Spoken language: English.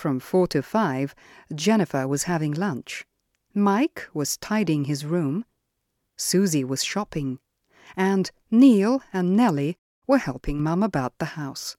From four to five, Jennifer was having lunch. Mike was tidying his room. Susie was shopping. And Neil and Nellie were helping Mum about the house.